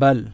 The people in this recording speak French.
balle.